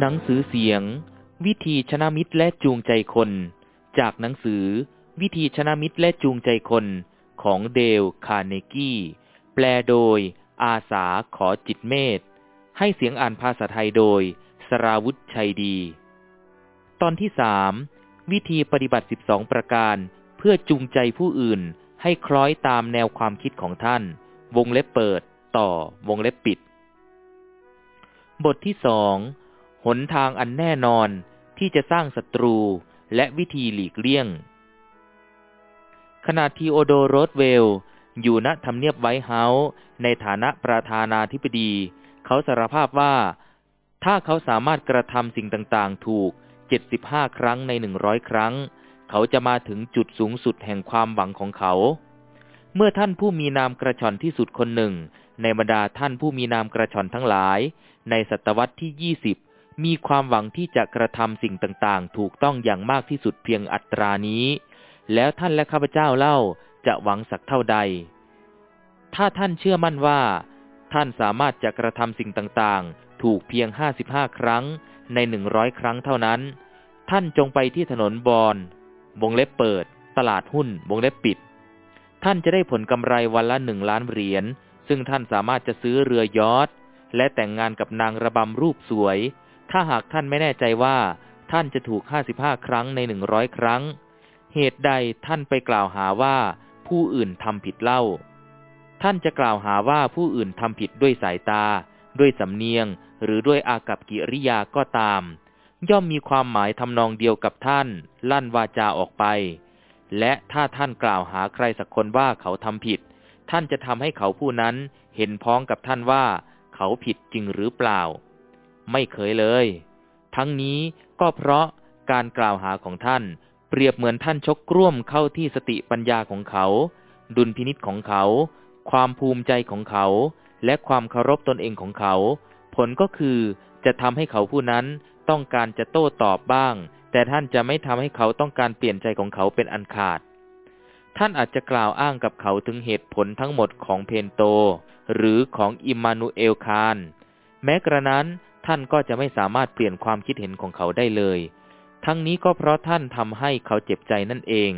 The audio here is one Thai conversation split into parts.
หนังสือเสียง วิธีชนะมิตรและจูงใจคน จากหนังสือ วิธีชนะมิตรและจูงใจคนของเดลคาร์เนกี้ แปลโดย อาสาขอจิตเมธให้เสียงอ่านภาษาไทยโดย สราวุธชัยดี ตอนที่สามวิธีปฏิบัติ 12 ประการ เพื่อจูงใจผู้อื่นให้คล้อยตามแนวความคิดของท่าน วงเล็บเปิด ต่อวงเล็บปิด บทที่สอง หนทางอันแน่นอนที่จะสร้างศัตรูและวิธีหลีกเลี่ยง ขณะทีโอโดโรสเวล อยู่ณทำเนียบไวท์เฮาส์ในฐานะประธานาธิบดี เขาสารภาพว่า ถ้าเขาสามารถกระทำสิ่งต่างๆ ถูก 75 ครั้งใน 100 ครั้ง เขาจะมาถึงจุดสูงสุดแห่งความหวังของเขา เมื่อท่านผู้มีนามกระชอนที่สุดคนหนึ่ง ในบรรดาท่านผู้มีนามกระชอนทั้งหลาย ในศตวรรษที่ 20 มีความหวังที่จะกระทำสิ่งต่างๆ ถูกต้องอย่างมากที่สุดเพียงอัตรานี้ แล้วท่านและข้าพเจ้าเล่าจะหวังสักเท่าใด ถ้าท่านเชื่อมั่นว่า ท่านสามารถจะกระทำสิ่งต่างๆ ถูกเพียง 55 ครั้งใน 100 ครั้งเท่านั้น ท่านจงไปที่ถนนบอนวงเล็บเปิด ตลาดหุ้น วงเล็บปิด ท่านจะได้ผลกำไรวันละหนึ่งล้านเหรียญ ซึ่งท่านสามารถจะซื้อเรือยอทและแต่งงานกับนางระบำรูปสวย ถ้าหากท่านไม่แน่ใจว่า ท่านจะถูก 55 ครั้งใน 100 ครั้ง เหตุใดท่านไปกล่าวหาว่าผู้อื่นทำผิดเล่า ท่านจะกล่าวหาว่าผู้อื่นทำผิดด้วยสายตา ด้วยสำเนียง หรือด้วยอากับกิริยาก็ตาม ย่อมมีความหมายทำนองเดียวกับท่าน ลั่นวาจาออกไป และถ้าท่านกล่าวหาใครสักคนว่าเขาทำผิด ท่านจะทำให้เขาผู้นั้นเห็นพ้องกับท่านว่า เขาผิดจริงหรือเปล่า ไม่เคยเลย ทั้งนี้ก็เพราะการกล่าวหาของท่าน เปรียบเหมือนท่านชกกร่วมเข้าที่สติปัญญาของเขา ดุลพินิษของเขา ความภูมิใจของเขา และความเคารพตนเองของเขา ผลก็คือจะทำให้เขาผู้นั้นต้องการจะโต้ตอบบ้าง แต่ท่านจะไม่ทำให้เขาต้องการเปลี่ยนใจของเขาเป็นอันขาด ท่านอาจจะกล่าวอ้างกับเขาถึงเหตุผลทั้งหมดของเพนโต หรือของอิมมานูเอลคารแม้กระนั้น ท่านก็จะไม่สามารถเปลี่ยนความคิดเห็นของเขาได้เลย ทั้งนี้ก็เพราะท่านทำให้เขาเจ็บใจนั่นเอง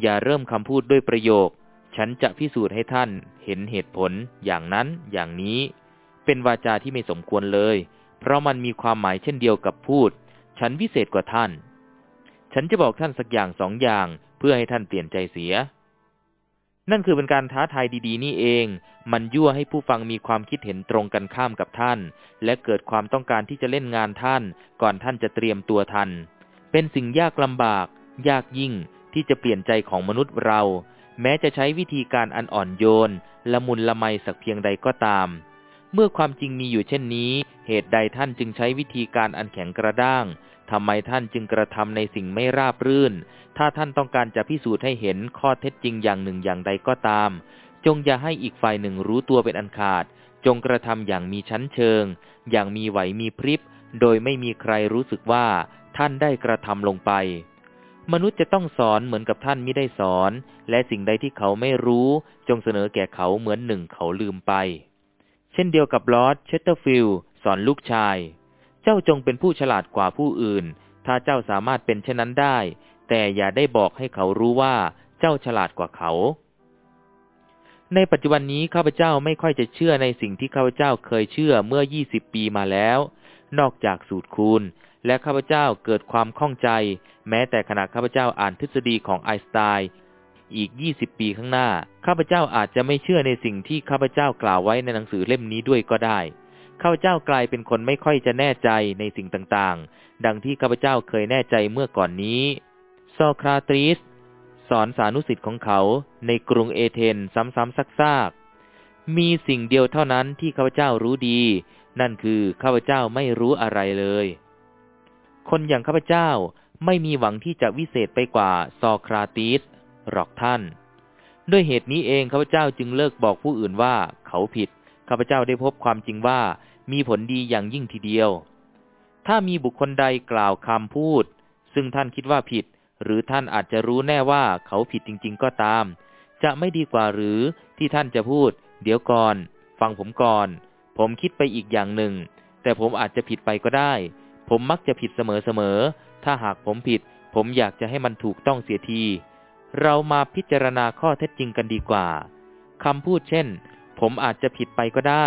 อย่าเริ่มคำพูดด้วยประโยค ฉันจะพิสูจน์ให้ท่านเห็นเหตุผลอย่างนั้นอย่างนี้ เป็นวาจาที่ไม่สมควรเลย เพราะมันมีความหมายเช่นเดียวกับพูด ฉันวิเศษกว่าท่าน ฉันจะบอกท่านสักอย่างสองอย่าง เพื่อให้ท่านเปลี่ยนใจเสีย นั่นคือเป็นการท้าทายดีๆ นี่เอง มันยั่วให้ผู้ฟังมีความคิดเห็นตรงกันข้ามกับท่าน และเกิดความต้องการที่จะเล่นงานท่าน ก่อนท่านจะเตรียมตัวทัน เป็นสิ่งยากลำบาก ยากยิ่งที่จะเปลี่ยนใจของมนุษย์เรา แม้จะใช้วิธีการอันอ่อนโยน ละมุนละไมสักเพียงใดก็ตาม เมื่อความจริงมีอยู่เช่นนี้ เหตุใดท่านจึงใช้วิธีการอันแข็งกระด้างทำไมท่านจึงกระทำในสิ่งไม่ราบรื่น ถ้าท่านต้องการจะพิสูจน์ให้เห็นข้อเท็จจริงอย่างหนึ่งอย่างใดก็ตาม จงอย่าให้อีกฝ่ายหนึ่งรู้ตัวเป็นอันขาด จงกระทำอย่างมีชั้นเชิง อย่างมีไหวมีพริบ โดยไม่มีใครรู้สึกว่าท่านได้กระทำลงไป มนุษย์จะต้องสอนเหมือนกับท่านไม่ได้สอน และสิ่งใดที่เขาไม่รู้ จงเสนอแก่เขาเหมือนหนึ่งเขาลืมไป เช่นเดียวกับลอร์ดเชสเตอร์ฟิลด์สอนลูกชาย เจ้าจงเป็นผู้ฉลาดกว่าผู้อื่น ถ้าเจ้าสามารถเป็นเช่นนั้นได้ แต่อย่าได้บอกให้เขารู้ว่าเจ้าฉลาดกว่าเขา ในปัจจุบันนี้ข้าพเจ้าไม่ค่อยจะเชื่อในสิ่งที่ข้าพเจ้าเคยเชื่อเมื่อ 20 ปีมาแล้ว นอกจากสูตรคูณ และข้าพเจ้าเกิดความข้องใจ แม้แต่ขณะข้าพเจ้าอ่านทฤษฎีของไอน์สไตน์อีก 20 ปีข้างหน้า ข้าพเจ้าอาจจะไม่เชื่อในสิ่งที่ข้าพเจ้ากล่าวไว้ในหนังสือเล่มนี้ด้วยก็ได้ ข้าพเจ้ากลายเป็นคนไม่ค่อยจะแน่ใจในสิ่งต่างๆ ดังที่ข้าพเจ้าเคยแน่ใจเมื่อก่อนนี้ โซคราติสสอนสานุสิทธิ์ของเขาในกรุงเอเธนซ้ำๆซากๆ มีสิ่งเดียวเท่านั้นที่ข้าพเจ้ารู้ดี นั่นคือข้าพเจ้าไม่รู้อะไรเลย คนอย่างข้าพเจ้าไม่มีหวังที่จะวิเศษไปกว่าซอคราติสหรอกท่าน ด้วยเหตุนี้เองข้าพเจ้าจึงเลิกบอกผู้อื่นว่าเขาผิด ข้าพเจ้าได้พบความจริงว่ามีผลดีอย่างยิ่งทีเดียว ถ้ามีบุคคลใดกล่าวคำพูด ซึ่งท่านคิดว่าผิด หรือท่านอาจจะรู้แน่ว่าเขาผิดจริง ๆ ก็ตาม จะไม่ดีกว่าหรือที่ท่านจะพูด เดี๋ยวก่อน ฟังผมก่อน ผมคิดไปอีกอย่างหนึ่ง แต่ผมอาจจะผิดไปก็ได้ ผมมักจะผิดเสมอๆถ้าหากผมผิด ผมอยากจะให้มันถูกต้องเสียที เรามาพิจารณาข้อเท็จจริงกันดีกว่าคำพูดเช่น ผมอาจจะผิดไปก็ได้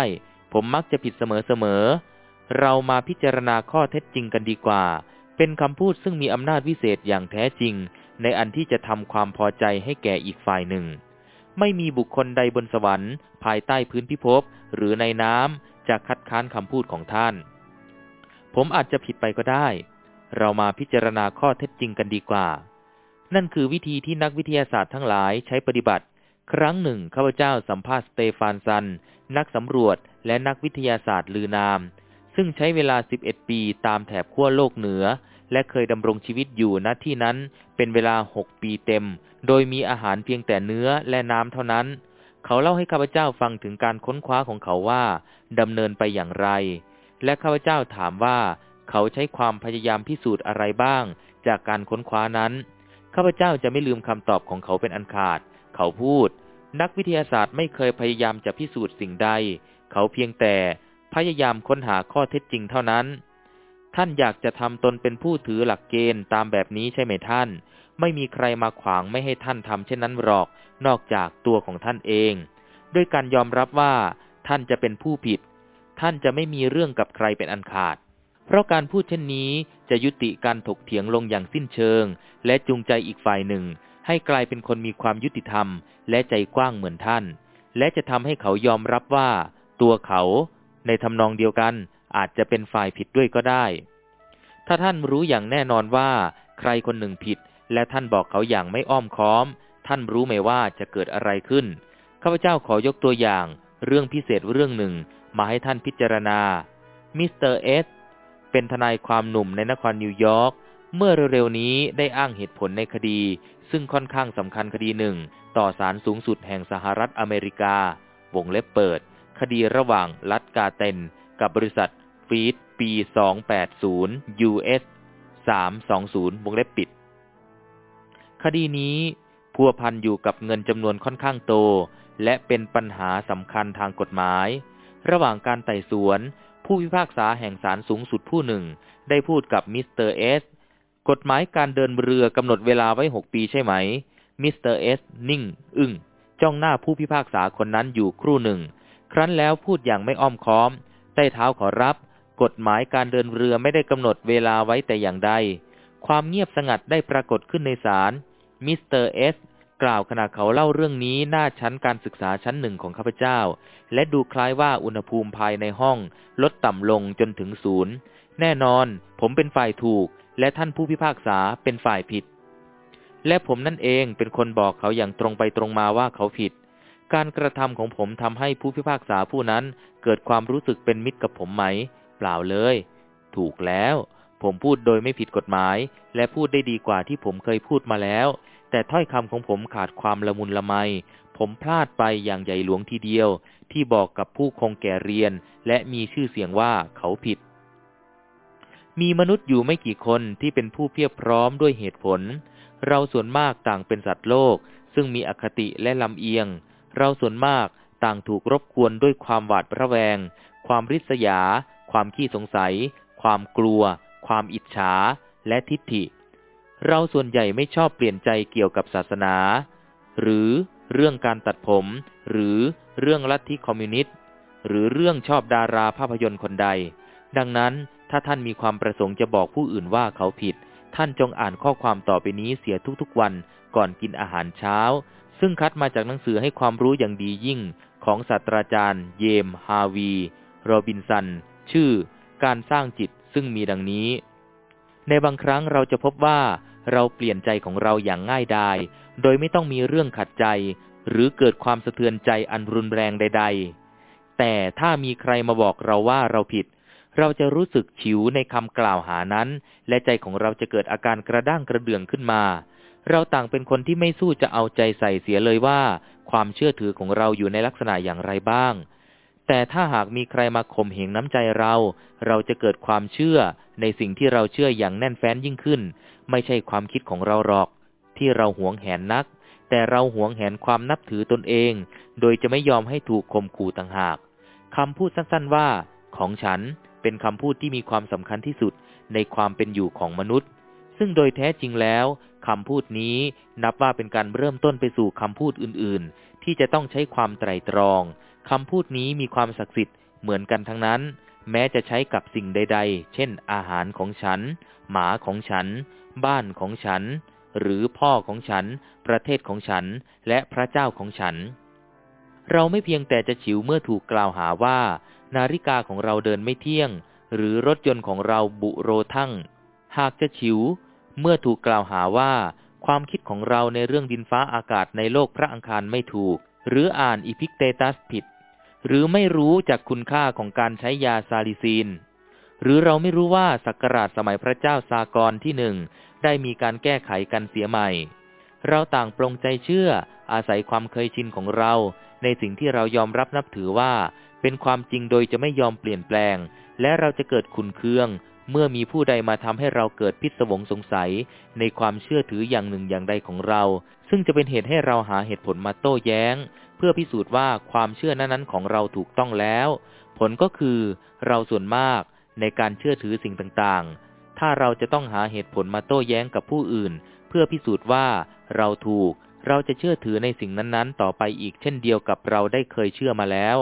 ผมมักจะผิดเสมอๆเรามาพิจารณาข้อเท็จจริงกันดีกว่า เป็นคำพูดซึ่งมีอำนาจวิเศษอย่างแท้จริง ในอันที่จะทำความพอใจให้แก่อีกฝ่ายหนึ่ง ไม่มีบุคคลใดบนสวรรค์ ภายใต้พื้นพิภพหรือในน้ำจะคัดค้านคำพูดของท่าน ผมอาจจะผิดไปก็ได้ เรามาพิจารณาข้อเท็จจริงกันดีกว่า นั่นคือวิธีที่นักวิทยาศาสตร์ทั้งหลายใช้ปฏิบัติ ครั้งหนึ่งข้าพเจ้าสัมภาษณ์สเตฟานซัน นักสำรวจและนักวิทยาศาสตร์ลือนาม ซึ่งใช้เวลา 11 ปีตามแถบขั้วโลกเหนือ และเคยดำรงชีวิตอยู่ณที่นั้นเป็นเวลา 6 ปีเต็ม โดยมีอาหารเพียงแต่เนื้อและน้ำเท่านั้น เขาเล่าให้ข้าพเจ้าฟังถึงการค้นคว้าของเขาว่าดำเนินไปอย่างไร และข้าพเจ้าถามว่าเขาใช้ความพยายามพิสูจน์อะไรบ้าง จากการค้นคว้านั้น ข้าพเจ้าจะไม่ลืมคำตอบของเขาเป็นอันขาด เขาพูด นักวิทยาศาสตร์ไม่เคยพยายามจะพิสูจน์สิ่งใด เขาเพียงแต่ พยายามค้นหาข้อเท็จจริงเท่านั้น ท่านอยากจะทำตนเป็นผู้ถือหลักเกณฑ์ตามแบบนี้ใช่ไหมท่าน ไม่มีใครมาขวางไม่ให้ท่านทำเช่นนั้นหรอก นอกจากตัวของท่านเอง ด้วยการยอมรับว่า ท่านจะเป็นผู้ผิด ท่านจะไม่มีเรื่องกับใครเป็นอันขาด เพราะการพูดเช่นนี้จะยุติการถกเถียงลงอย่างสิ้นเชิง และจูงใจอีกฝ่ายหนึ่ง ให้กลายเป็นคนมีความยุติธรรม และใจกว้างเหมือนท่าน และจะทำให้เขายอมรับว่า ตัวเขา ในทำนองเดียวกันอาจจะเป็นฝ่ายผิดด้วยก็ได้ ถ้าท่านรู้อย่างแน่นอนว่า ใครคนหนึ่งผิด และท่านบอกเขาอย่างไม่อ้อมค้อม ท่านรู้ไหมว่าจะเกิดอะไรขึ้น ข้าพเจ้าขอยกตัวอย่าง เรื่องพิเศษเรื่องหนึ่งมาให้ท่านพิจารณา มิสเตอร์เอสเป็นทนายความหนุ่มในนครนิวยอร์ก เมื่อเร็วๆนี้ได้อ้างเหตุผลในคดี ซึ่งค่อนข้างสำคัญคดีหนึ่ง ต่อศาลสูงสุดแห่งสหรัฐอเมริกาวงเล็บเปิด คดีระหว่างรัฐกาเตน กับบริษัทฟีดปี 280 US 320 วงเล็บปิด คดีนี้พัวพันอยู่กับเงินจำนวนค่อนข้างโต และเป็นปัญหาสำคัญทางกฎหมาย ระหว่างการไต่สวน ผู้พิพากษาแห่งศาลสูงสุดผู้หนึ่ง ได้พูดกับมิสเตอร์เอสกฎหมายการเดินเรือกำหนดเวลาไว้หกปีใช่ไหม มิสเตอร์เอสนิ่ง อึ้งจ้องหน้าผู้พิพากษาคนนั้นอยู่ครู่หนึ่ง ครั้นแล้วพูดอย่างไม่อ้อมค้อม ใต้เท้าขอรับ กฎหมายการเดินเรือไม่ได้กำหนดเวลาไว้แต่อย่างใด ความเงียบสงัดได้ปรากฏขึ้นในศาล มิสเตอร์เอสกล่าวขณะเขาเล่าเรื่องนี้หน้าชั้นการศึกษาชั้นหนึ่งของข้าพเจ้า และดูคล้ายว่าอุณหภูมิภายในห้อง ลดต่ำลงจนถึงศูนย์ แน่นอน ผมเป็นฝ่ายถูก และท่านผู้พิพากษาเป็นฝ่ายผิด และผมนั่นเองเป็นคนบอกเขาอย่างตรงไปตรงมาว่าเขาผิด การกระทำของผมทำให้ผู้พิพากษาผู้นั้นเกิดความรู้สึกเป็นมิตรกับผมไหม เปล่าเลย ถูกแล้ว ผมพูดโดยไม่ผิดกฎหมาย และพูดได้ดีกว่าที่ผมเคยพูดมาแล้ว แต่ถ้อยคำของผมขาดความละมุนละไม ผมพลาดไปอย่างใหญ่หลวงทีเดียว ที่บอกกับผู้คงแก่เรียน และมีชื่อเสียงว่าเขาผิด มีมนุษย์อยู่ไม่กี่คนที่เป็นผู้เพียบพร้อมด้วยเหตุผล เราส่วนมากต่างเป็นสัตว์โลก ซึ่งมีอคติและลำเอียง เราส่วนมากต่างถูกรบกวนด้วยความหวาดระแวง ความริษยา ความขี้สงสัย ความกลัว ความอิจฉา และทิฏฐิ เราส่วนใหญ่ไม่ชอบเปลี่ยนใจเกี่ยวกับศาสนา หรือเรื่องการตัดผม หรือเรื่องลัทธิคอมมิวนิสต์ หรือเรื่องชอบดาราภาพยนตร์คนใด ดังนั้นถ้าท่านมีความประสงค์จะบอกผู้อื่นว่าเขาผิด ท่านจงอ่านข้อความต่อไปนี้เสียทุกๆวันก่อนกินอาหารเช้า ซึ่งคัดมาจากหนังสือให้ความรู้อย่างดียิ่งของศาสตราจารย์ เยม ฮาวีโรบินสัน ชื่อ การสร้างจิตซึ่งมีดังนี้ ในบางครั้งเราจะพบว่าเราเปลี่ยนใจของเราอย่างง่ายดาย โดยไม่ต้องมีเรื่องขัดใจ หรือเกิดความสะเทือนใจอันรุนแรงใด ๆ แต่ถ้ามีใครมาบอกเราว่าเราผิด เราจะรู้สึกฉิวในคำกล่าวหานั้น และใจของเราจะเกิดอาการกระด้างกระเดื่องขึ้นมา เราต่างเป็นคนที่ไม่สู้จะเอาใจใส่เสียเลยว่า ความเชื่อถือของเราอยู่ในลักษณะอย่างไรบ้าง แต่ถ้าหากมีใครมาข่มเหงน้ำใจเรา เราจะเกิดความเชื่อในสิ่งที่เราเชื่ออย่างแน่นแฟ้นยิ่งขึ้น ไม่ใช่ความคิดของเราหรอก ที่เราหวงแหนนัก แต่เราหวงแหนความนับถือตนเอง โดยจะไม่ยอมให้ถูกข่มขู่ต่างหากคำพูดสั้นๆว่า ของฉันเป็นคำพูดที่มีความสำคัญที่สุดในความเป็นอยู่ของมนุษย์ ซึ่งโดยแท้จริงแล้วคำพูดนี้นับว่าเป็นการเริ่มต้นไปสู่คำพูดอื่นๆ ที่จะต้องใช้ความไตรตรองคำพูดนี้มีความศักดิ์สิทธิ์เหมือนกันทั้งนั้น แม้จะใช้กับสิ่งใด ๆ เช่น อาหารของฉัน หมาของฉัน บ้านของฉัน หรือพ่อของฉัน ประเทศของฉัน และพระเจ้าของฉัน เราไม่เพียงแต่จะฉิวเมื่อถูกกล่าวหาว่า นาฬิกาของเราเดินไม่เที่ยง หรือรถยนต์ของเราบุโรทั่งหากจะฉิว เมื่อถูกกล่าวหาว่า ความคิดของเราในเรื่องดินฟ้าอากาศในโลกพระอังคารไม่ถูก หรืออ่านอีพิกเตตัสผิด หรือไม่รู้จักคุณค่าของการใช้ยาซาลิซีน หรือเราไม่รู้ว่าศักราชสมัยพระเจ้าซากอนที่หนึ่งได้มีการแก้ไขกันเสียใหม่ เราต่างปรงใจเชื่อ อาศัยความเคยชินของเรา ในสิ่งที่เรายอมรับนับถือว่า เป็นความจริงโดยจะไม่ยอมเปลี่ยนแปลง และเราจะเกิดขุ่นเคือง เมื่อมีผู้ใดมาทำให้เราเกิดพิศวงสงสัยในความเชื่อถืออย่างหนึ่งอย่างใดของเรา ซึ่งจะเป็นเหตุให้เราหาเหตุผลมาโต้แย้ง เพื่อพิสูจน์ว่าความเชื่อนั้นๆของเราถูกต้องแล้ว ผลก็คือเราส่วนมากในการเชื่อถือสิ่งต่างๆ ถ้าเราจะต้องหาเหตุผลมาโต้แย้งกับผู้อื่น เพื่อพิสูจน์ว่าเราถูก เราจะเชื่อถือในสิ่งนั้นๆ ต่อไปอีกเช่นเดียวกับเราได้เคยเชื่อมาแล้ว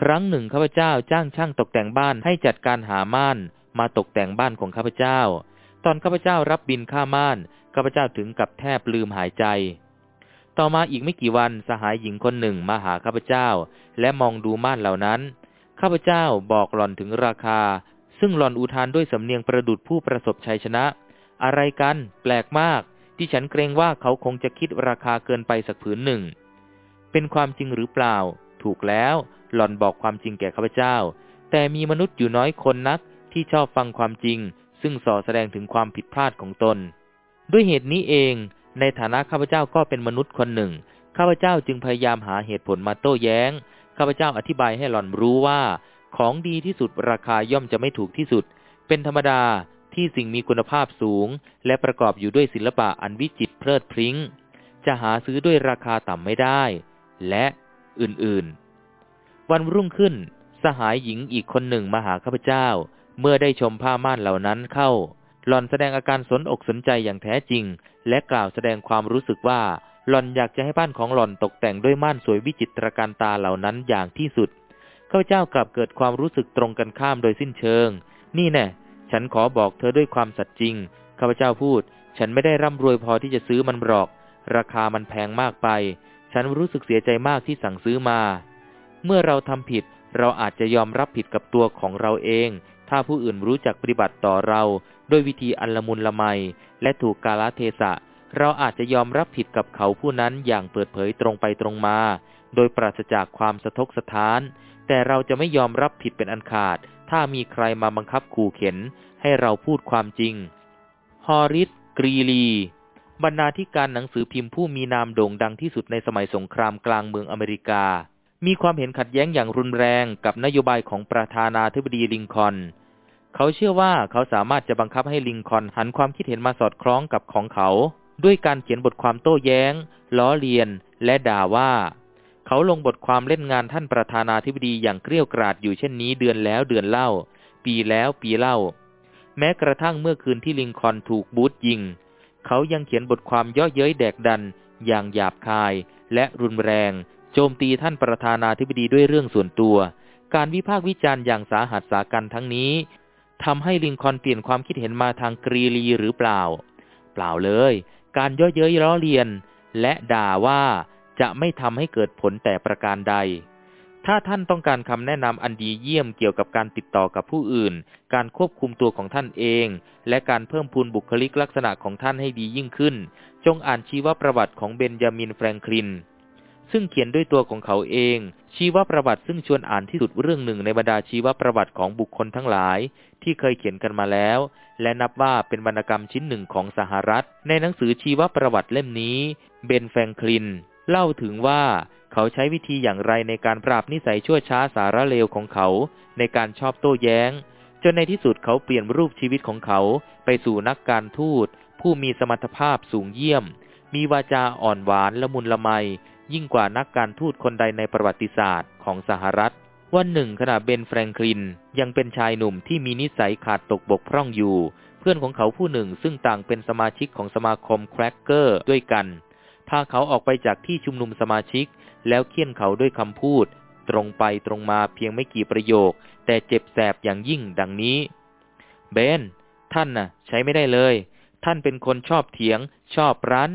ครั้งหนึ่งข้าพเจ้าจ้างช่างตกแต่งบ้านให้จัดการหาม่าน มาตกแต่งบ้านของข้าพเจ้า ตอนข้าพเจ้ารับบินค่าม่านข้าพเจ้าถึงกับแทบลืมหายใจ ต่อมาอีกไม่กี่วันสหายหญิงคนหนึ่งมาหาข้าพเจ้า และมองดูม่านเหล่านั้นข้าพเจ้าบอกหล่อนถึงราคา ซึ่งหล่อนอุทานด้วยสำเนียงประดุดผู้ประสบชัยชนะ อะไรกัน แปลกมาก ที่ฉันเกรงว่าเขาคงจะคิดราคาเกินไปสักผืนหนึ่ง เป็นความจริงหรือเปล่า ถูกแล้ว หล่อนบอกความจริงแก่ข้าพเจ้า แต่มีมนุษย์อยู่น้อยคนนัก ที่ชอบฟังความจริง ซึ่งส่อแสดงถึงความผิดพลาดของตน ด้วยเหตุนี้เอง ในฐานะข้าพเจ้าก็เป็นมนุษย์คนหนึ่ง ข้าพเจ้าจึงพยายามหาเหตุผลมาโต้แย้ง ข้าพเจ้าอธิบายให้หล่อนรู้ว่า ของดีที่สุดราคาย่อมจะไม่ถูกที่สุด เป็นธรรมดาที่สิ่งมีคุณภาพสูง และประกอบอยู่ด้วยศิลปะอันวิจิตรเพลิดพริ้ง จะหาซื้อด้วยราคาต่ำไม่ได้ และอื่นๆ วันรุ่งขึ้น สหายหญิงอีกคนหนึ่งมาหาข้าพเจ้า เมื่อได้ชมผ้าม่านเหล่านั้นเข้า หล่อนแสดงอาการสนอกสนใจอย่างแท้จริง และกล่าวแสดงความรู้สึกว่า หล่อนอยากจะให้บ้านของหล่อนตกแต่งด้วยม่านสวยวิจิตรการตาเหล่านั้นอย่างที่สุด ข้าพเจ้ากลับเกิดความรู้สึกตรงกันข้ามโดยสิ้นเชิง นี่แน่ ฉันขอบอกเธอด้วยความสัตย์จริง ข้าพเจ้าพูด ฉันไม่ได้ร่ำรวยพอที่จะซื้อมันหรอก ราคามันแพงมากไป ฉันรู้สึกเสียใจมากที่สั่งซื้อมา เมื่อเราทำผิด เราอาจจะยอมรับผิดกับตัวของเราเอง ถ้าผู้อื่นรู้จักปฏิบัติต่อเราด้วยวิธีอันละมุนละไม และถูกกาลเทศะ เราอาจจะยอมรับผิดกับเขาผู้นั้นอย่างเปิดเผยตรงไปตรงมา โดยปราศจากความสะทกสะท้าน แต่เราจะไม่ยอมรับผิดเป็นอันขาด ถ้ามีใครมาบังคับขู่เข็น ให้เราพูดความจริง ฮอริสกรีลี บรรณาธิการหนังสือพิมพ์ผู้มีนามโด่งดังที่สุดในสมัยสงครามกลางเมืองอเมริกา มีความเห็นขัดแย้งอย่างรุนแรงกับนโยบายของประธานาธิบดีลิงคอน เขาเชื่อว่าเขาสามารถจะบังคับให้ลิงคอนหันความคิดเห็นมาสอดคล้องกับของเขา ด้วยการเขียนบทความโต้แย้ง ล้อเลียน และด่าว่า เขาลงบทความเล่นงานท่านประธานาธิบดีอย่างเกรี้ยวกราดอยู่เช่นนี้เดือนแล้วเดือนเล่า ปีแล้วปีเล่า แม้กระทั่งเมื่อคืนที่ลิงคอนถูกบูธยิง เขายังเขียนบทความย่อเย้ยแดกดัน อย่างหยาบคาย และรุนแรง โจมตีท่านประธานาธิบดีด้วยเรื่องส่วนตัว การวิพากษ์วิจารณ์อย่างสาหัสสากันทั้งนี้ ทำให้ลิงคอนเปลี่ยนความคิดเห็นมาทางกรีลีหรือเปล่า เปล่าเลย การย่อเย้ยล้อเลียน และด่าว่าจะไม่ทำให้เกิดผลแต่ประการใด ถ้าท่านต้องการคำแนะนำอันดีเยี่ยมเกี่ยวกับการติดต่อกับผู้อื่น การควบคุมตัวของท่านเอง และการเพิ่มพูนบุคลิกลักษณะของท่านให้ดียิ่งขึ้น จงอ่านชีวประวัติของเบนจามินแฟรงคลิน ซึ่งเขียนด้วยตัวของเขาเอง ชีวประวัติซึ่งชวนอ่านที่สุดเรื่องหนึ่งในบรรดาชีวประวัติของบุคคลทั้งหลาย ที่เคยเขียนกันมาแล้ว และนับว่าเป็นวรรณกรรมชิ้นหนึ่งของสหรัฐ ในหนังสือชีวประวัติเล่มนี้ เบนแฟงคลิน เล่าถึงว่าเขาใช้วิธีอย่างไรในการปราบนิสัยชั่วช้าสารเลวของเขา ในการชอบโต้แย้ง จนในที่สุดเขาเปลี่ยนรูปชีวิตของเขา ไปสู่นักการทูตผู้มีสมรรถภาพสูงเยี่ยม มีวาจาอ่อนหวานละมุนละไม ยิ่งกว่านักการทูตคนใดในประวัติศาสตร์ของสหรัฐ วันหนึ่งขณะเบนแฟรงคลินยังเป็นชายหนุ่มที่มีนิสัยขาดตกบกพร่องอยู่ เพื่อนของเขาผู้หนึ่งซึ่งต่างเป็นสมาชิกของสมาคมแครกเกอร์ด้วยกันพาเขาออกไปจากที่ชุมนุมสมาชิก แล้วเคี่ยนเขาด้วยคำพูด ตรงไปตรงมาเพียงไม่กี่ประโยค แต่เจ็บแสบอย่างยิ่งดังนี้ เบน ท่านน่ะ ใช้ไม่ได้เลย ท่านเป็นคนชอบเถียง ชอบรั้น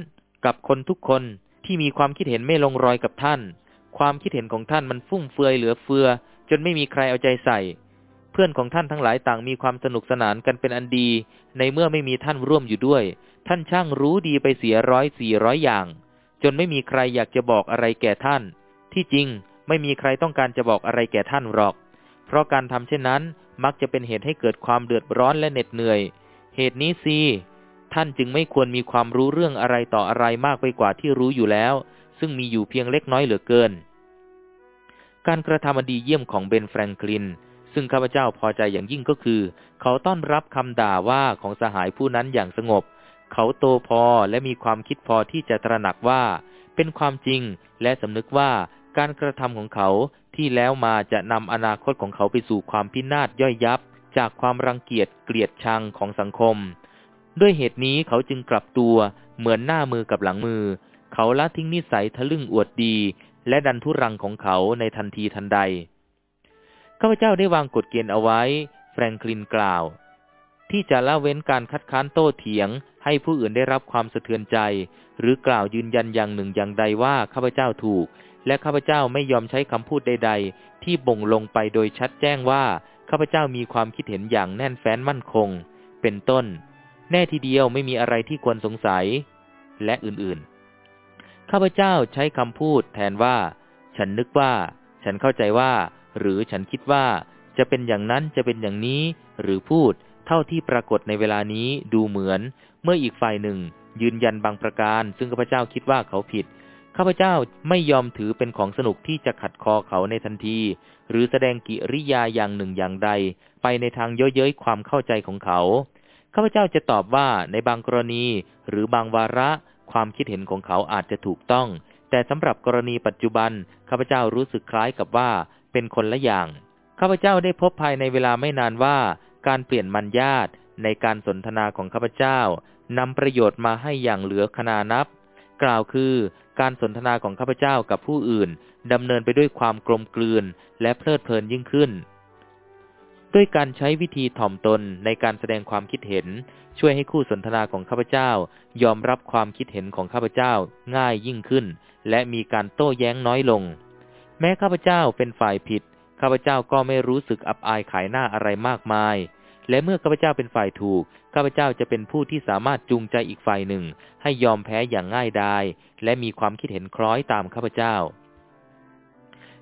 กับคนทุกคน ที่มีความคิดเห็นไม่ลงรอยกับท่าน ความคิดเห็นของท่านมันฟุ่มเฟือยเหลือเฟือ จนไม่มีใครเอาใจใส่ เพื่อนของท่านทั้งหลายต่างมีความสนุกสนานกันเป็นอันดี ในเมื่อไม่มีท่านร่วมอยู่ด้วย ท่านช่างรู้ดีไปเสียร้อยสี่ร้อยอย่าง จนไม่มีใครอยากจะบอกอะไรแก่ท่าน ที่จริงไม่มีใครต้องการจะบอกอะไรแก่ท่านหรอก เพราะการทำเช่นนั้นมักจะเป็นเหตุให้เกิดความเดือดร้อนและเหน็ดเหนื่อย เหตุนี้สิ ท่านจึงไม่ควรมีความรู้เรื่องอะไรต่ออะไรมากไปกว่าที่รู้อยู่แล้ว ซึ่งมีอยู่เพียงเล็กน้อยเหลือเกิน การกระทำอดีเยี่ยมของเบนแฟรงคลิน ซึ่งข้าพเจ้าพอใจอย่างยิ่งก็คือ เขาต้อนรับคำด่าว่าของสหายผู้นั้นอย่างสงบ เขาโตพอและมีความคิดพอที่จะตระหนักว่า เป็นความจริงและสำนึกว่าการกระทำของเขาที่แล้วมาจะนำอนาคตของเขาไปสู่ความพินาศย่อยยับ จากความรังเกียจเกลียดชังของสังคม ด้วยเหตุนี้เขาจึงกลับตัวเหมือนหน้ามือกับหลังมือ เขาละทิ้งนิสัยทะลึ่งอวดดี และดันทุรังของเขาในทันทีทันใด ข้าพเจ้าได้วางกฎเกณฑ์เอาไว้ แฟรงคลินกล่าว ที่จะละเว้นการคัดค้านโต้เถียง ให้ผู้อื่นได้รับความสะเทือนใจ หรือกล่าวยืนยันอย่างหนึ่งอย่างใดว่าข้าพเจ้าถูก และข้าพเจ้าไม่ยอมใช้คำพูดใด ๆ ที่บ่งลงไปโดยชัดแจ้งว่าข้าพเจ้ามีความคิดเห็นอย่างแน่นแฟ้นมั่นคง เป็นต้น แน่ทีเดียวไม่มีอะไรที่ควรสงสัย และอื่นๆ ข้าพเจ้าใช้คำพูดแทนว่า ฉันนึกว่า ฉันเข้าใจว่า หรือฉันคิดว่า จะเป็นอย่างนั้นจะเป็นอย่างนี้ หรือพูดเท่าที่ปรากฏในเวลานี้ดูเหมือน เมื่ออีกฝ่ายหนึ่ง ยืนยันบางประการ ซึ่งข้าพเจ้าคิดว่าเขาผิดข้าพเจ้าไม่ยอมถือเป็นของสนุกที่จะขัดคอเขาในทันที หรือแสดงกิริยาอย่างหนึ่งอย่างใด ไปในทางเย้ยเย้ยความเข้าใจของเขา ข้าพเจ้าจะตอบว่าในบางกรณีหรือบางวาระความคิดเห็นของเขาอาจจะถูกต้อง แต่สำหรับกรณีปัจจุบันข้าพเจ้ารู้สึกคล้ายกับว่าเป็นคนละอย่าง ข้าพเจ้าได้พบภายในเวลาไม่นานว่า การเปลี่ยนมัญญาตในการสนทนาของข้าพเจ้านำประโยชน์มาให้อย่างเหลือขนานับ กล่าวคือการสนทนาของข้าพเจ้ากับผู้อื่นดำเนินไปด้วยความกลมกลืนและเพลิดเพลินยิ่งขึ้น ด้วยการใช้วิธีถ่อมตนในการแสดงความคิดเห็น ช่วยให้คู่สนทนาของข้าพเจ้า ยอมรับความคิดเห็นของข้าพเจ้าง่ายยิ่งขึ้น และมีการโต้แย้งน้อยลง แม้ข้าพเจ้าเป็นฝ่ายผิด ข้าพเจ้าก็ไม่รู้สึกอับอายขายหน้าอะไรมากมาย และเมื่อข้าพเจ้าเป็นฝ่ายถูก ข้าพเจ้าจะเป็นผู้ที่สามารถจูงใจอีกฝ่ายหนึ่ง ให้ยอมแพ้อย่างง่ายดายและมีความคิดเห็นคล้อยตามข้าพเจ้า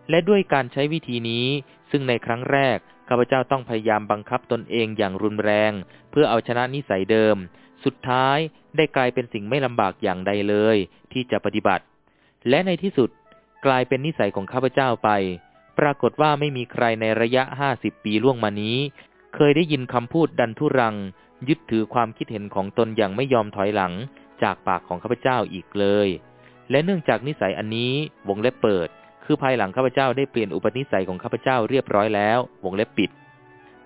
และด้วยการใช้วิธีนี้ ซึ่งในครั้งแรก ข้าพเจ้าต้องพยายามบังคับตนเองอย่างรุนแรง เพื่อเอาชนะนิสัยเดิม สุดท้ายได้กลายเป็นสิ่งไม่ลำบากอย่างใดเลย ที่จะปฏิบัติ และในที่สุดกลายเป็นนิสัยของข้าพเจ้าไป ปรากฏว่าไม่มีใครในระยะห้าสิบปีล่วงมานี้ เคยได้ยินคำพูดดันทุรัง ยึดถือความคิดเห็นของตนอย่างไม่ยอมถอยหลัง จากปากของข้าพเจ้าอีกเลย และเนื่องจากนิสัยอันนี้วงเล็บเปิด คือภายหลังข้าพเจ้าได้เปลี่ยนอุปนิสัยของข้าพเจ้าเรียบร้อยแล้ว วงเล็บปิด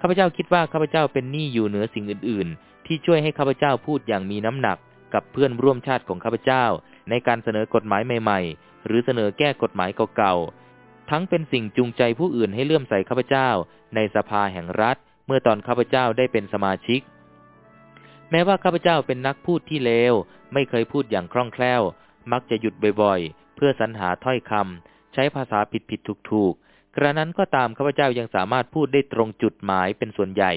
ข้าพเจ้าคิดว่าข้าพเจ้าเป็นหนี้อยู่เหนือสิ่งอื่น ๆ ที่ช่วยให้ข้าพเจ้าพูดอย่างมีน้ำหนัก กับเพื่อนร่วมชาติของข้าพเจ้า ในการเสนอกฎหมายใหม่ ๆ หรือเสนอแก้กฎหมายเก่า ๆ ทั้งเป็นสิ่งจูงใจผู้อื่นให้เลื่อมใสข้าพเจ้า ในสภาแห่งรัฐ เมื่อตอนข้าพเจ้าได้เป็นสมาชิก แม้ว่าข้าพเจ้าเป็นนักพูดที่เลว ไม่เคยพูดอย่างคล่องแคล่ว มักจะหยุดบ่อย ๆ เพื่อสรรหาถ้อยคำ ใช้ภาษาผิดๆถูกๆกระนั้นก็ตามข้าพเจ้ายังสามารถพูดได้ตรงจุดหมายเป็นส่วนใหญ่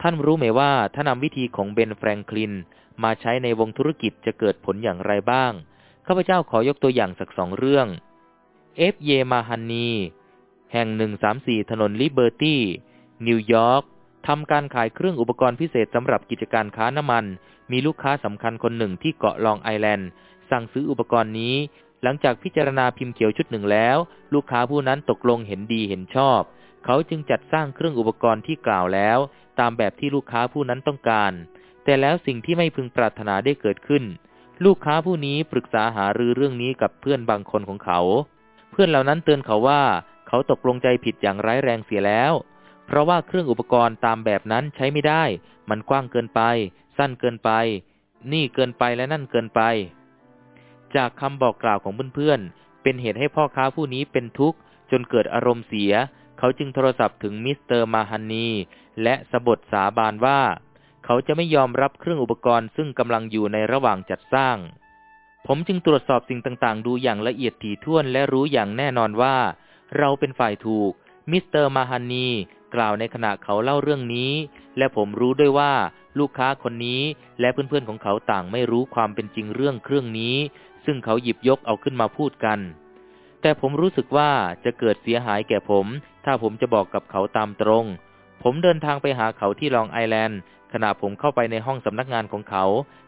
ท่านรู้ไหมว่าถ้านำวิธีของเบนแฟรงคลินมาใช้ในวงธุรกิจจะเกิดผลอย่างไรบ้าง ข้าพเจ้าขอยกตัวอย่างสักสองเรื่อง เอฟเจ มาฮันนี แห่งหนึ่งสามสี่ถนนลิเบอร์ตี้ นิวยอร์กทำการขายเครื่องอุปกรณ์พิเศษสำหรับกิจการค้าน้ำมัน มีลูกค้าสำคัญคนหนึ่งที่เกาะลองไอแลนด์ สั่งซื้ออุปกรณ์นี้ หลังจากพิจารณาพิมพ์เขียวชุดหนึ่งแล้ว ลูกค้าผู้นั้นตกลงเห็นดีเห็นชอบ เขาจึงจัดสร้างเครื่องอุปกรณ์ที่กล่าวแล้ว ตามแบบที่ลูกค้าผู้นั้นต้องการ แต่แล้วสิ่งที่ไม่พึงปรารถนาได้เกิดขึ้น ลูกค้าผู้นี้ปรึกษาหารือเรื่องนี้กับเพื่อนบางคนของเขา เพื่อนเหล่านั้นเตือนเขาว่าเขาตกลงใจผิดอย่างร้ายแรงเสียแล้ว เพราะว่าเครื่องอุปกรณ์ตามแบบนั้นใช้ไม่ได้ มันกว้างเกินไป สั้นเกินไป นี่เกินไปและนั่นเกินไป จากคำบอกกล่าวของเพื่อนๆ เป็นเหตุให้พ่อค้าผู้นี้เป็นทุกข์ จนเกิดอารมณ์เสีย เขาจึงโทรศัพท์ถึงมิสเตอร์มาฮันนี และสบถสาบานว่า เขาจะไม่ยอมรับเครื่องอุปกรณ์ซึ่งกำลังอยู่ในระหว่างจัดสร้าง ผมจึงตรวจสอบสิ่งต่างๆ ดูอย่างละเอียดถี่ถ้วนและรู้อย่างแน่นอนว่า เราเป็นฝ่ายถูก มิสเตอร์มาฮันนีกล่าวในขณะเขาเล่าเรื่องนี้ และผมรู้ด้วยว่าลูกค้าคนนี้และเพื่อนๆของเขาต่างไม่รู้ความเป็นจริงเรื่องเครื่องนี้ ซึ่งเขาหยิบยกเอาขึ้นมาพูดกัน แต่ผมรู้สึกว่าจะเกิดเสียหายแก่ผม ถ้าผมจะบอกกับเขาตามตรง ผมเดินทางไปหาเขาที่ลองไอแลนด์ ขณะผมเข้าไปในห้องสำนักงานของเขา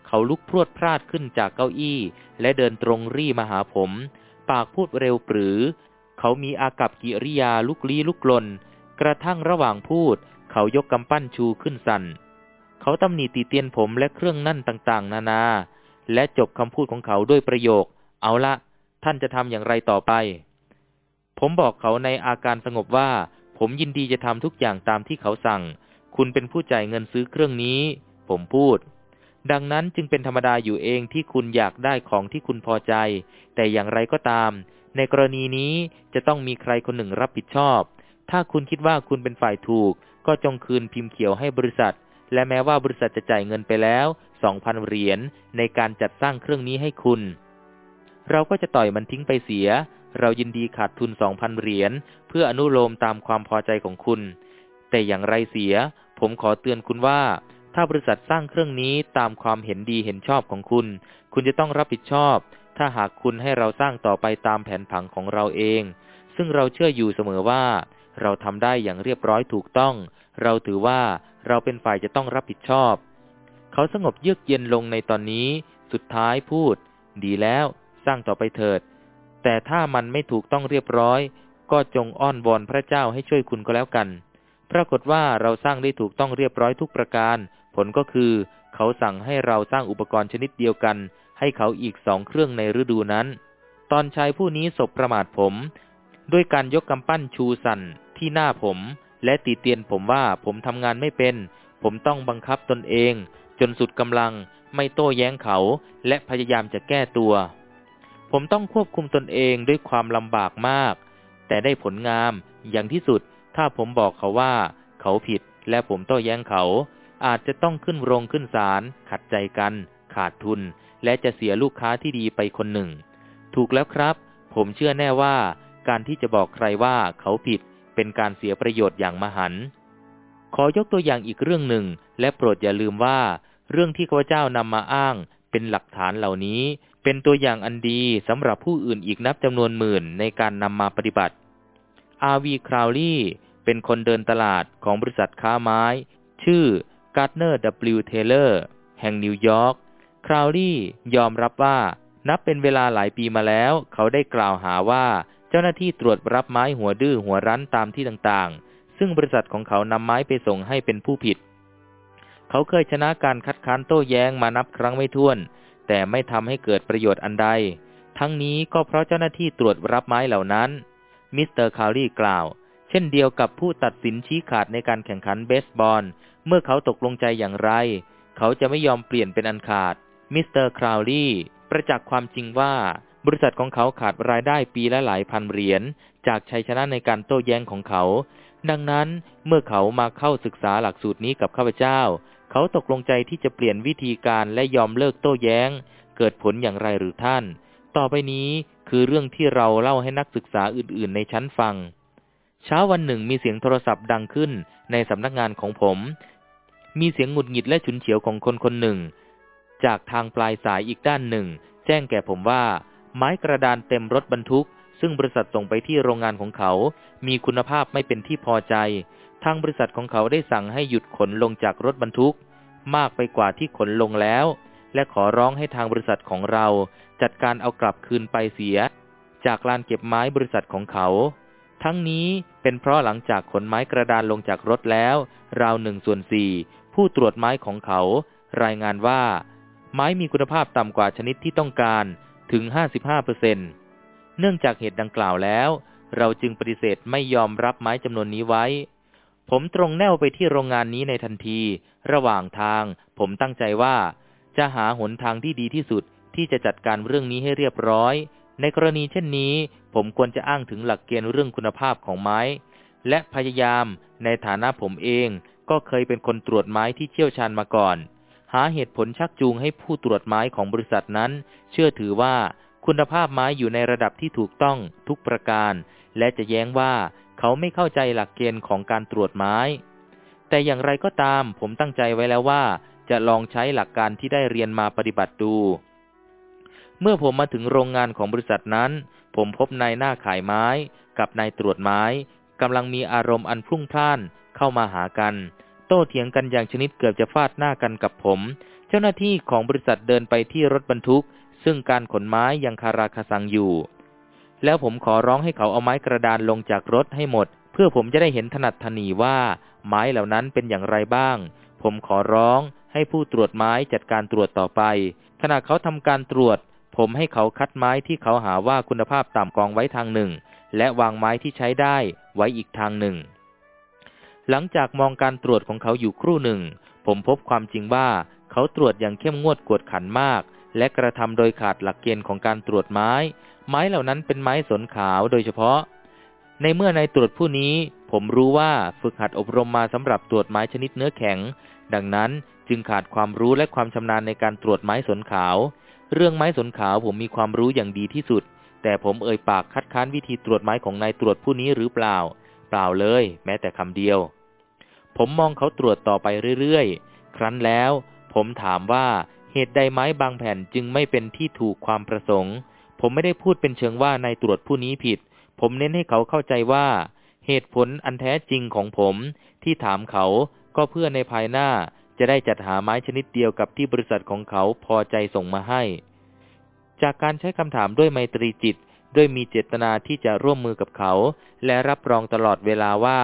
เขาลุกพรวดพลาดขึ้นจากเก้าอี้ และเดินตรงรี่มาหาผม ปากพูดเร็วปรือ เขามีอากับกิริยาลุกลี้ลุกลน กระทั่งระหว่างพูด เขายกกำปั้นชูขึ้นสัน่น เขาตำหนิตีเตียนผมและเครื่องนั่นต่างๆ นานา และจบคำพูดของเขาด้วยประโยค เอาละ ท่านจะทำอย่างไรต่อไป ผมบอกเขาในอาการสงบว่า ผมยินดีจะทำทุกอย่างตามที่เขาสั่ง คุณเป็นผู้จ่ายเงินซื้อเครื่องนี้ ผมพูด ดังนั้นจึงเป็นธรรมดาอยู่เองที่คุณอยากได้ของที่คุณพอใจ แต่อย่างไรก็ตาม ในกรณีนี้จะต้องมีใครคนหนึ่งรับผิดชอบ ถ้าคุณคิดว่าคุณเป็นฝ่ายถูก ก็จงคืนพิมพ์เขียวให้บริษัท และแม้ว่าบริษัทจะจ่ายเงินไปแล้ว สองพันเหรียญในการจัดสร้างเครื่องนี้ให้คุณ เราก็จะต่อยมันทิ้งไปเสีย เรายินดีขาดทุนสองพันเหรียญเพื่ออนุโลมตามความพอใจของคุณ แต่อย่างไรเสีย ผมขอเตือนคุณว่า ถ้าบริษัทสร้างเครื่องนี้ตามความเห็นดีเห็นชอบของคุณ คุณจะต้องรับผิดชอบ ถ้าหากคุณให้เราสร้างต่อไปตามแผนผังของเราเอง ซึ่งเราเชื่ออยู่เสมอว่า เราทำได้อย่างเรียบร้อยถูกต้อง เราถือว่าเราเป็นฝ่ายจะต้องรับผิดชอบ เขาสงบเยือกเย็นลงในตอนนี้ สุดท้ายพูด ดีแล้วสร้างต่อไปเถิด แต่ถ้ามันไม่ถูกต้องเรียบร้อย ก็จงอ้อนวอนพระเจ้าให้ช่วยคุณก็แล้วกัน ปรากฏว่าเราสร้างได้ถูกต้องเรียบร้อยทุกประการ ผลก็คือ เขาสั่งให้เราสร้างอุปกรณ์ชนิดเดียวกัน ให้เขาอีกสองเครื่องในฤดูนั้น ตอนชายผู้นี้สบประมาทผม ด้วยการยกกำปั้นชูสั่นที่หน้าผม และตีเตียนผมว่าผมทำงานไม่เป็น ผมต้องบังคับตนเอง จนสุดกำลังไม่โต้แย้งเขาและพยายามจะแก้ตัว ผมต้องควบคุมตนเองด้วยความลำบากมาก แต่ได้ผลงามอย่างที่สุดถ้าผมบอกเขาว่า เขาผิดและผมโต้แย้งเขา อาจจะต้องขึ้นโรงขึ้นศาลขัดใจกัน ขาดทุน และจะเสียลูกค้าที่ดีไปคนหนึ่ง ถูกแล้วครับ ผมเชื่อแน่ว่า การที่จะบอกใครว่าเขาผิดเป็นการเสียประโยชน์อย่างมหันต์ ขอยกตัวอย่างอีกเรื่องหนึ่ง และโปรดอย่าลืมว่า เรื่องที่ข้าพเจ้านำมาอ้าง เป็นหลักฐานเหล่านี้ เป็นตัวอย่างอันดีสำหรับผู้อื่นอีกนับจำนวนหมื่นในการนำมาปฏิบัติ อาวีคราวลี่เป็นคนเดินตลาดของบริษัทค้าไม้ ชื่อ Gardner W. Taylor แห่งนิวยอร์ก คราวลี่ยอมรับว่านับเป็นเวลาหลายปีมาแล้ว เขาได้กล่าวหาว่า เจ้าหน้าที่ตรวจรับไม้หัวดื้อหัวรั้นตามที่ต่างๆ ซึ่งบริษัทของเขานำไม้ไปส่งให้เป็นผู้ผิด เขาเคยชนะการคัดค้านโต้แย้งมานับครั้งไม่ถ้วน แต่ไม่ทำให้เกิดประโยชน์อันใด ทั้งนี้ก็เพราะเจ้าหน้าที่ตรวจรับไม้เหล่านั้น มิสเตอร์คาวลี่กล่าว เช่นเดียวกับผู้ตัดสินชี้ขาดในการแข่งขันเบสบอล เมื่อเขาตกลงใจอย่างไร เขาจะไม่ยอมเปลี่ยนเป็นอันขาด มิสเตอร์คราวลีประจักษ์ความจริงว่าบริษัทของเขาขาดรายได้ปีละหลายพันเหรียญจากชัยชนะในการโต้แย้งของเขา ดังนั้นเมื่อเขามาเข้าศึกษาหลักสูตรนี้กับข้าพเจ้า เขาตกลงใจที่จะเปลี่ยนวิธีการและยอมเลิกโต้แย้ง เกิดผลอย่างไรหรือท่าน ต่อไปนี้คือเรื่องที่เราเล่าให้นักศึกษาอื่น ๆ ในชั้นฟัง เช้าวันหนึ่งมีเสียงโทรศัพท์ดังขึ้นในสำนักงานของผม มีเสียงหงุดหงิดและฉุนเฉียวของคนคนหนึ่ง จากทางปลายสายอีกด้านหนึ่ง แจ้งแก่ผมว่า ไม้กระดานเต็มรถบรรทุก ซึ่งบริษัทส่งไปที่โรงงานของเขา มีคุณภาพไม่เป็นที่พอใจ ทางบริษัทของเขาได้สั่งให้หยุดขนลงจากรถบรรทุก มากไปกว่าที่ขนลงแล้ว และขอร้องให้ทางบริษัทของเรา จัดการเอากลับคืนไปเสีย จากลานเก็บไม้บริษัทของเขา ทั้งนี้เป็นเพราะหลังจากขนไม้กระดานลงจากรถแล้ว ราวหนึ่งส่วนสี่ผู้ตรวจไม้ของเขา รายงานว่า ไม้มีคุณภาพต่ำกว่าชนิดที่ต้องการถึง 55เปอร์เซ็นต์ เนื่องจากเหตุดังกล่าวแล้ว เราจึงปฏิเสธไม่ยอมรับไม้จำนวนนี้ไว้ ผมตรงแนวไปที่โรงงานนี้ในทันที ระหว่างทาง ผมตั้งใจว่า จะหาหนทางที่ดีที่สุดที่จะจัดการเรื่องนี้ให้เรียบร้อย ในกรณีเช่นนี้ ผมควรจะอ้างถึงหลักเกณฑ์เรื่องคุณภาพของไม้ และพยายามในฐานะผมเอง ก็เคยเป็นคนตรวจไม้ที่เชี่ยวชาญมาก่อน หาเหตุผลชักจูงให้ผู้ตรวจไม้ของบริษัทนั้น เชื่อถือว่า คุณภาพไม้อยู่ในระดับที่ถูกต้องทุกประการ และจะแย้งว่าเขาไม่เข้าใจหลักเกณฑ์ของการตรวจไม้ แต่อย่างไรก็ตามผมตั้งใจไว้แล้วว่า จะลองใช้หลักการที่ได้เรียนมาปฏิบัติดู เมื่อผมมาถึงโรงงานของบริษัทนั้น ผมพบนายหน้าขายไม้ กับนายตรวจไม้กำลังมีอารมณ์อันพรุ่งพล่านเข้ามาหากัน โต้เถียงกันอย่างชนิดเกือบจะฟาดหน้ากันกับผม เจ้าหน้าที่ของบริษัทเดินไปที่รถบรรทุก ซึ่งการขนไม้ยังคาราคาซังอยู่ แล้วผมขอร้องให้เขาเอาไม้กระดานลงจากรถให้หมด เพื่อผมจะได้เห็นถนัดถนีว่า ไม้เหล่านั้นเป็นอย่างไรบ้าง ผมขอร้องให้ผู้ตรวจไม้จัดการตรวจต่อไป ขณะเขาทำการตรวจ ผมให้เขาคัดไม้ที่เขาหาว่าคุณภาพต่ำกองไว้ทางหนึ่ง และวางไม้ที่ใช้ได้ไว้อีกทางหนึ่ง หลังจากมองการตรวจของเขาอยู่ครู่หนึ่ง ผมพบความจริงว่า เขาตรวจอย่างเข้มงวดกวดขันมาก และกระทำโดยขาดหลักเกณฑ์ของการตรวจไม้ ไม้เหล่านั้นเป็นไม้สนขาวโดยเฉพาะ ในเมื่อนายตรวจผู้นี้ ผมรู้ว่าฝึกหัดอบรมมาสำหรับตรวจไม้ชนิดเนื้อแข็ง ดังนั้นจึงขาดความรู้และความชำนาญในการตรวจไม้สนขาว เรื่องไม้สนขาวผมมีความรู้อย่างดีที่สุด แต่ผมเอ่ยปากคัดค้านวิธีตรวจไม้ของนายตรวจผู้นี้หรือเปล่า เปล่าเลย แม้แต่คำเดียว ผมมองเขาตรวจต่อไปเรื่อยๆ ครั้นแล้ว ผมถามว่า เหตุใดไม้บางแผ่นจึงไม่เป็นที่ถูกความประสงค์ ผมไม่ได้พูดเป็นเชิงว่านายตรวจผู้นี้ผิด ผมเน้นให้เขาเข้าใจว่า เหตุผลอันแท้จริงของผมที่ถามเขาก็เพื่อในภายหน้าจะได้จัดหาไม้ชนิดเดียวกับที่บริษัทของเขาพอใจส่งมาให้ จากการใช้คำถามด้วยไมตรีจิต ด้วยมีเจตนาที่จะร่วมมือกับเขา และรับรองตลอดเวลาว่า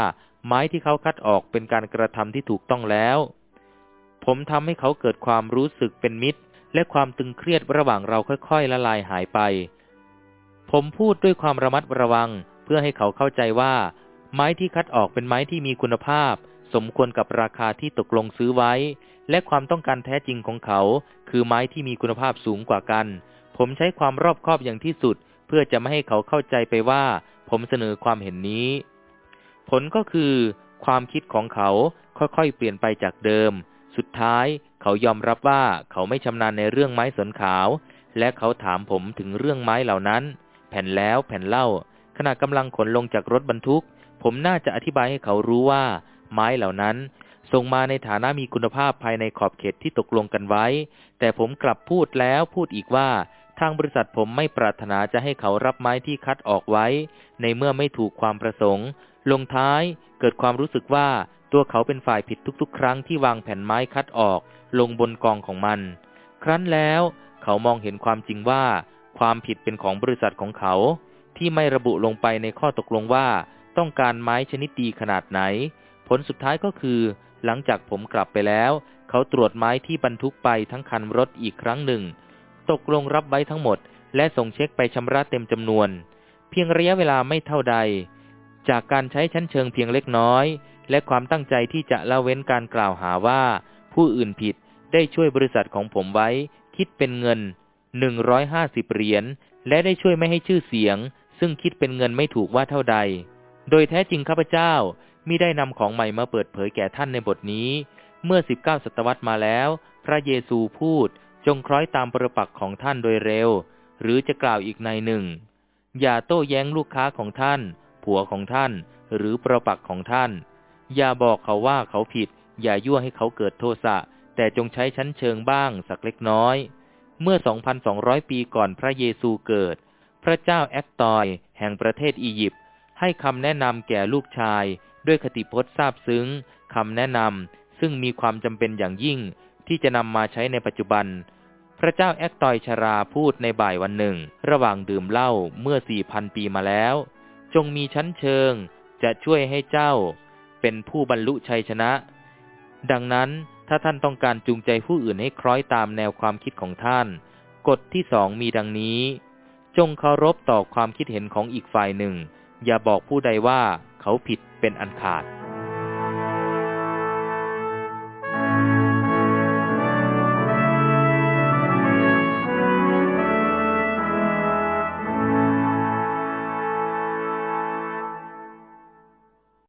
ไม้ที่เขาคัดออกเป็นการกระทำที่ถูกต้องแล้ว ผมทำให้เขาเกิดความรู้สึกเป็นมิตร และความตึงเครียดระหว่างเราค่อยๆ ละลายหายไป ผมพูดด้วยความระมัดระวังเพื่อให้เขาเข้าใจว่า ไม้ที่คัดออกเป็นไม้ที่มีคุณภาพ สมควรกับราคาที่ตกลงซื้อไว้ และความต้องการแท้จริงของเขา คือไม้ที่มีคุณภาพสูงกว่ากัน ผมใช้ความรอบคอบอย่างที่สุด เพื่อจะไม่ให้เขาเข้าใจไปว่า ผมเสนอความเห็นนี้ ผลก็คือ ความคิดของเขาค่อยๆเปลี่ยนไปจากเดิม สุดท้ายเขายอมรับว่าเขาไม่ชำนาญในเรื่องไม้สนขาว และเขาถามผมถึงเรื่องไม้เหล่านั้น แผ่นแล้วแผ่นเล่า ขณะกำลังขนลงจากรถบรรทุก ผมน่าจะอธิบายให้เขารู้ว่า ไม้เหล่านั้นส่งมาในฐานะมีคุณภาพภายในขอบเขตที่ตกลงกันไว้ แต่ผมกลับพูดแล้วพูดอีกว่า ทางบริษัทผมไม่ปรารถนาจะให้เขารับไม้ที่คัดออกไว้ ในเมื่อไม่ถูกความประสงค์ ลงท้ายเกิดความรู้สึกว่า ตัวเขาเป็นฝ่ายผิดทุกๆ ครั้งที่วางแผ่นไม้คัดออกลงบนกองของมัน ครั้นแล้วเขามองเห็นความจริงว่า ความผิดเป็นของบริษัทของเขา ที่ไม่ระบุลงไปในข้อตกลงว่า ต้องการไม้ชนิดดีขนาดไหน ผลสุดท้ายก็คือ หลังจากผมกลับไปแล้ว เขาตรวจไม้ที่บรรทุกไปทั้งคันรถอีกครั้งหนึ่ง ตกลงรับไว้ทั้งหมด และส่งเช็คไปชำระเต็มจำนวน เพียงระยะเวลาไม่เท่าใด จากการใช้ชั้นเชิงเพียงเล็กน้อย และความตั้งใจที่จะละเว้นการกล่าวหาว่า ผู้อื่นผิดได้ช่วยบริษัทของผมไว้ คิดเป็นเงิน 150 เหรียญและได้ช่วยไม่ให้ชื่อเสียง ซึ่งคิดเป็นเงินไม่ถูกว่าเท่าใด โดยแท้จริงข้าพเจ้ามิได้นำของใหม่มาเปิดเผยแก่ท่านในบทนี้ เมื่อ 19 ศตวรรษมาแล้ว พระเยซูพูดจงคล้อยตามประปักของท่านโดยเร็ว หรือจะกล่าวอีกในหนึ่ง อย่าโต้แย้งลูกค้าของท่าน ผัวของท่าน หรือประปักของท่าน อย่าบอกเขาว่าเขาผิด อย่ายั่วให้เขาเกิดโทสะ แต่จงใช้ชั้นเชิงบ้างสักเล็กน้อย เมื่อ 2,200 ปีก่อนพระเยซูเกิด พระเจ้าแอคตอย แห่งประเทศอียิปต์ให้คำแนะนำแก่ลูกชาย ด้วยคติพจน์ซาบซึ้งคำแนะนำซึ่งมีความจำเป็นอย่างยิ่ง ที่จะนำมาใช้ในปัจจุบัน พระเจ้าแอคตอยชราพูดในบ่ายวันหนึ่ง ระหว่างดื่มเหล้าเมื่อสี่พันปีมาแล้ว จงมีชั้นเชิง จะช่วยให้เจ้า เป็นผู้บรรลุชัยชนะ ดังนั้นถ้าท่านต้องการจูงใจผู้อื่นให้คล้อยตามแนวความคิดของท่าน กฎที่สองมีดังนี้ จงเคารพต่อความคิดเห็นของอีกฝ่ายหนึ่ง อย่าบอกผู้ใดว่าเขาผิดเป็นอันขาด